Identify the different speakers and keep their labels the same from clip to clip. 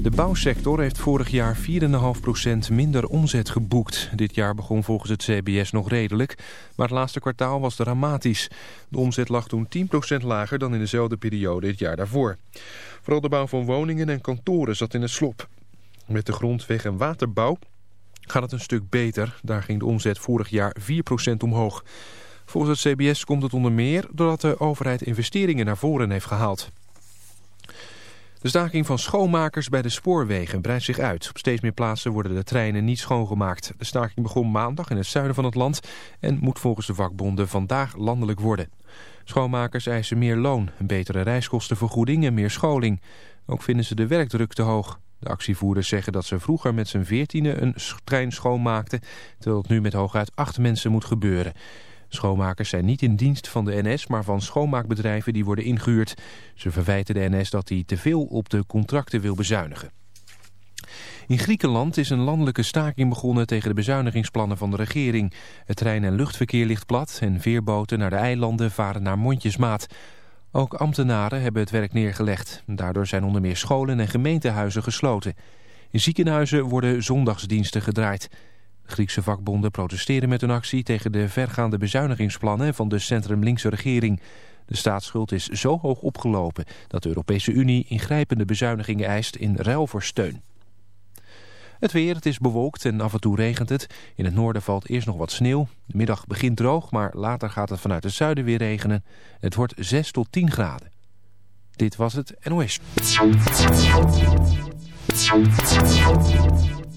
Speaker 1: De bouwsector heeft vorig jaar 4,5% minder omzet geboekt. Dit jaar begon volgens het CBS nog redelijk, maar het laatste kwartaal was dramatisch. De omzet lag toen 10% lager dan in dezelfde periode het jaar daarvoor. Vooral de bouw van woningen en kantoren zat in het slop. Met de grondweg- en waterbouw gaat het een stuk beter. Daar ging de omzet vorig jaar 4% omhoog. Volgens het CBS komt het onder meer doordat de overheid investeringen naar voren heeft gehaald. De staking van schoonmakers bij de spoorwegen breidt zich uit. Op steeds meer plaatsen worden de treinen niet schoongemaakt. De staking begon maandag in het zuiden van het land en moet volgens de vakbonden vandaag landelijk worden. Schoonmakers eisen meer loon, een betere reiskostenvergoeding en meer scholing. Ook vinden ze de werkdruk te hoog. De actievoerders zeggen dat ze vroeger met z'n veertienen een trein schoonmaakten... terwijl het nu met hooguit acht mensen moet gebeuren. Schoonmakers zijn niet in dienst van de NS, maar van schoonmaakbedrijven die worden ingehuurd. Ze verwijten de NS dat hij te veel op de contracten wil bezuinigen. In Griekenland is een landelijke staking begonnen tegen de bezuinigingsplannen van de regering. Het trein- en luchtverkeer ligt plat en veerboten naar de eilanden varen naar mondjesmaat. Ook ambtenaren hebben het werk neergelegd. Daardoor zijn onder meer scholen en gemeentehuizen gesloten. In ziekenhuizen worden zondagsdiensten gedraaid. Griekse vakbonden protesteren met een actie tegen de vergaande bezuinigingsplannen van de centrum-linkse regering. De staatsschuld is zo hoog opgelopen dat de Europese Unie ingrijpende bezuinigingen eist in ruil voor steun. Het weer, het is bewolkt en af en toe regent het. In het noorden valt eerst nog wat sneeuw. De middag begint droog, maar later gaat het vanuit het zuiden weer regenen. Het wordt 6 tot 10 graden. Dit was het NOS.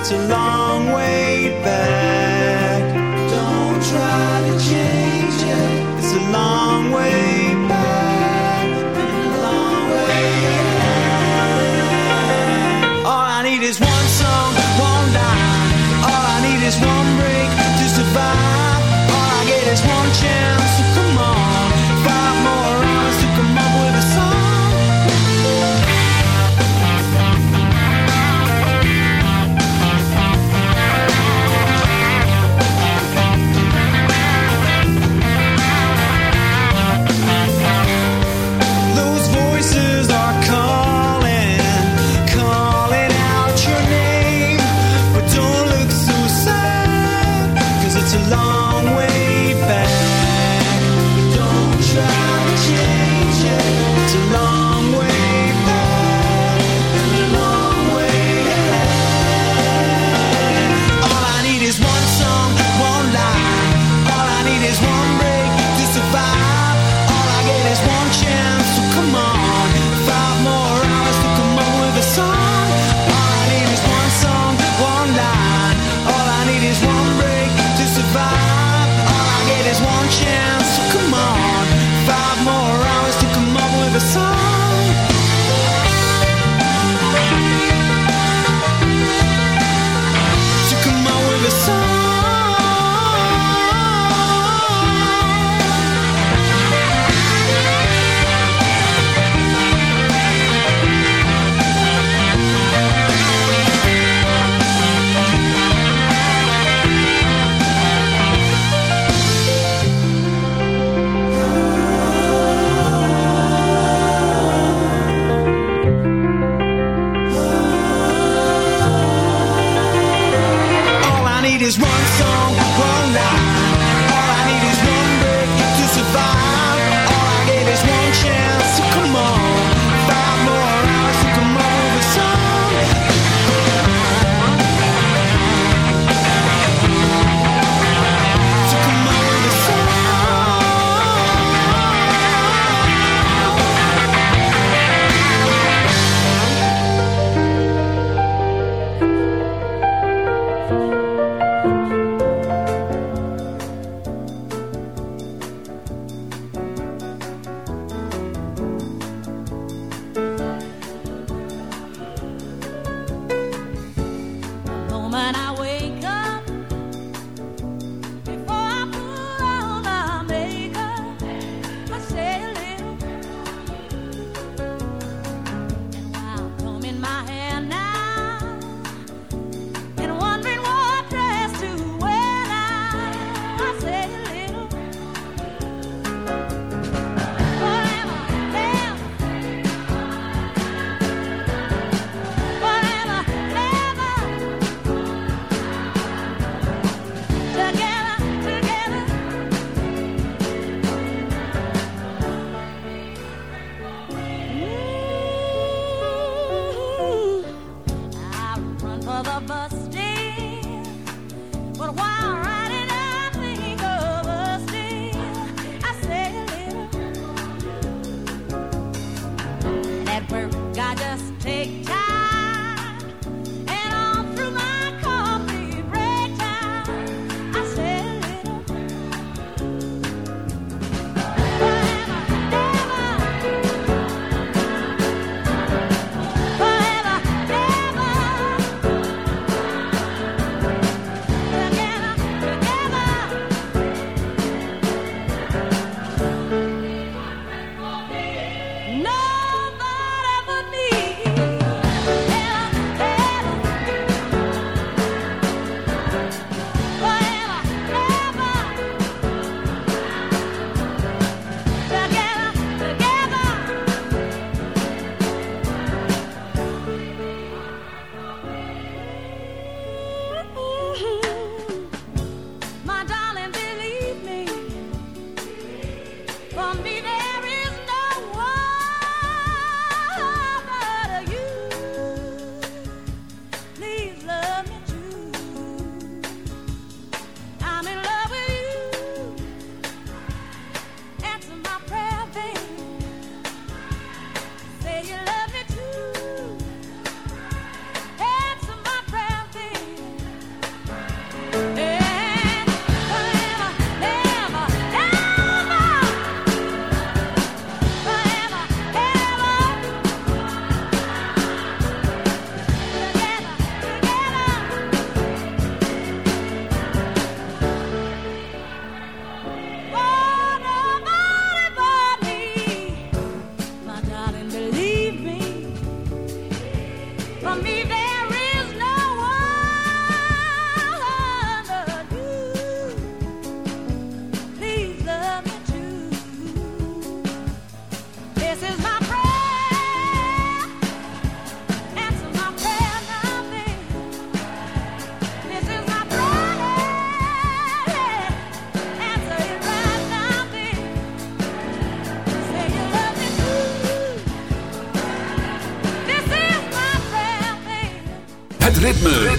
Speaker 2: It's a long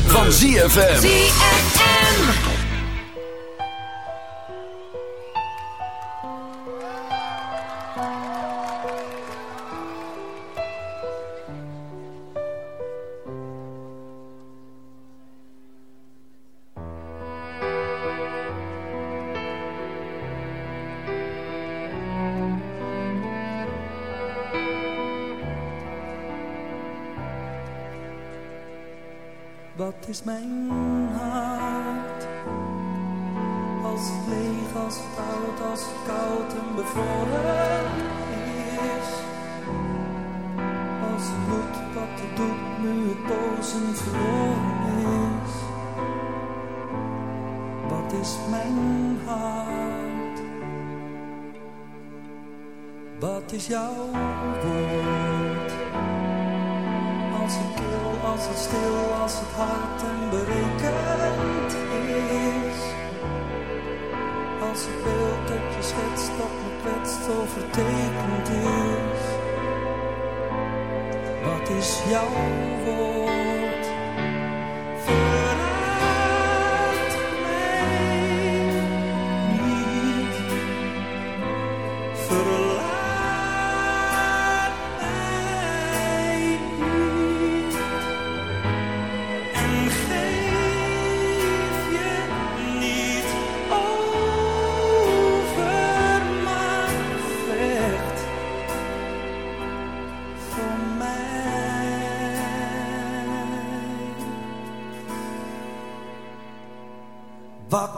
Speaker 3: van ZFM.
Speaker 4: Is mijn Wat is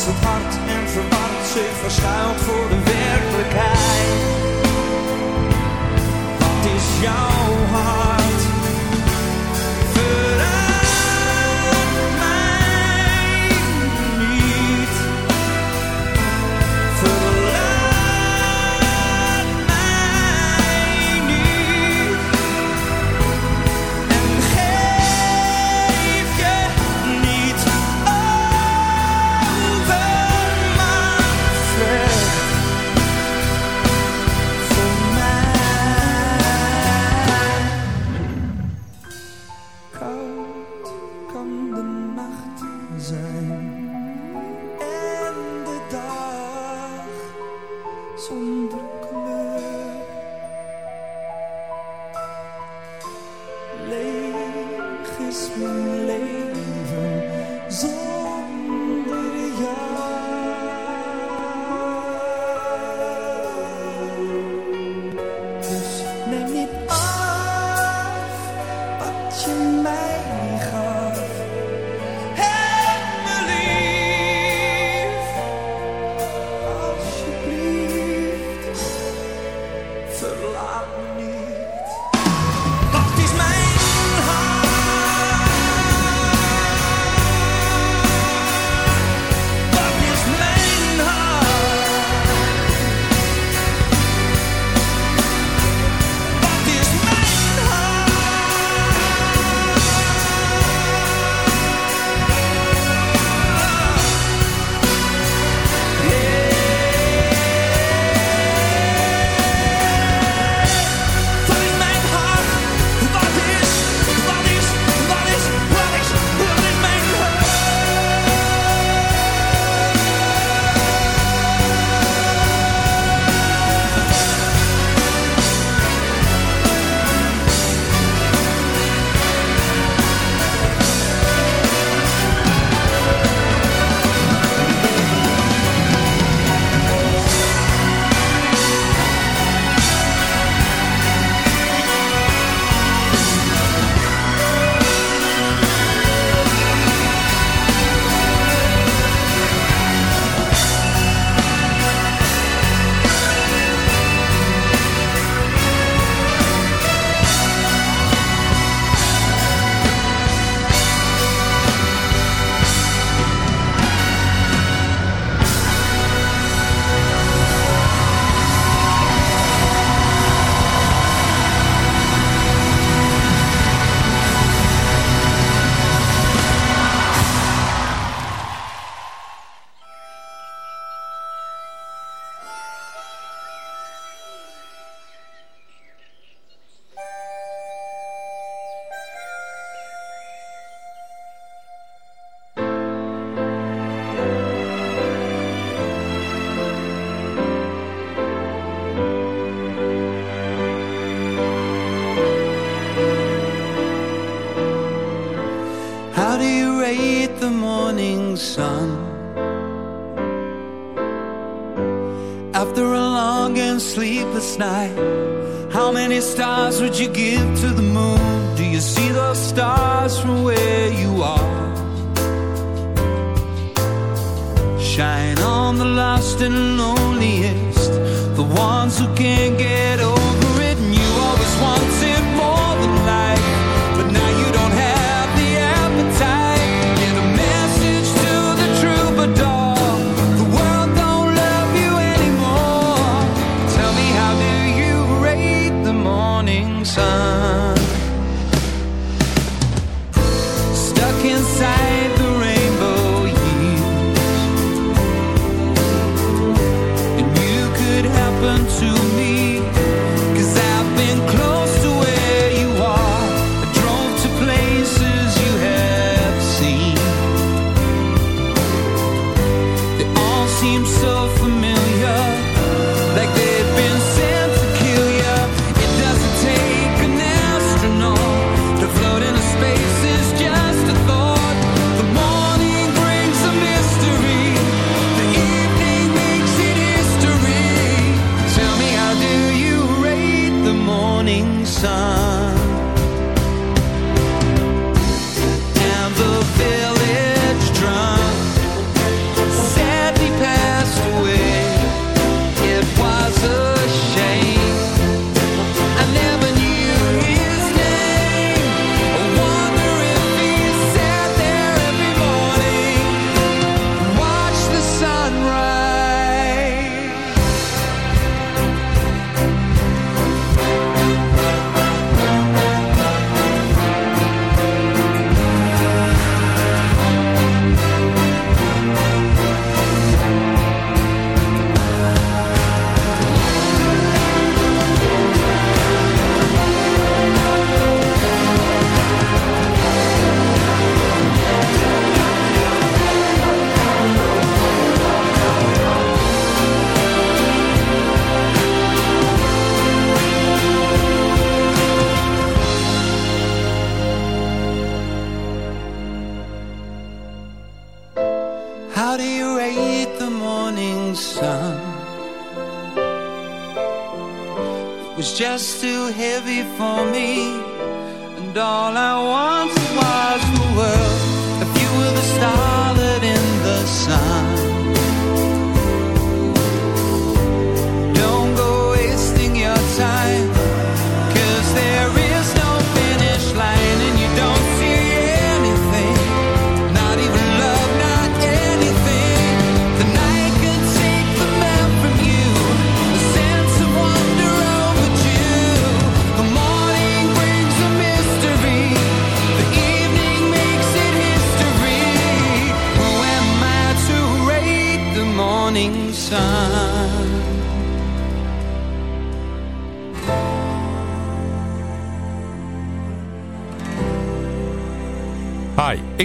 Speaker 4: Als hart en verward zich verschuilt voor de werkelijkheid. Wat is jouw zijn en
Speaker 5: de dag zonder.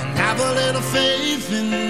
Speaker 6: And have a little faith in me.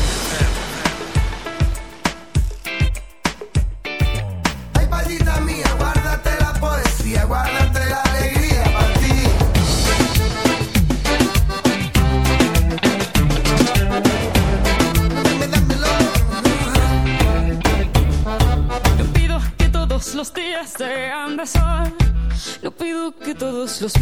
Speaker 3: los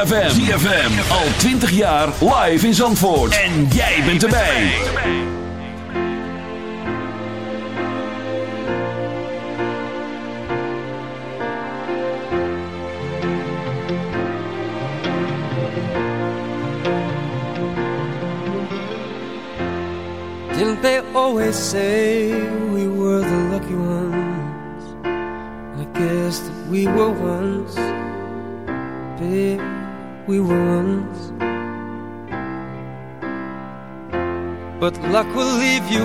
Speaker 4: ZFM. ZFM. Al 20 jaar live in Zandvoort. En jij bent erbij.
Speaker 5: Didn't they always say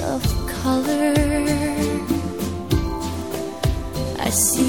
Speaker 5: of color. I see.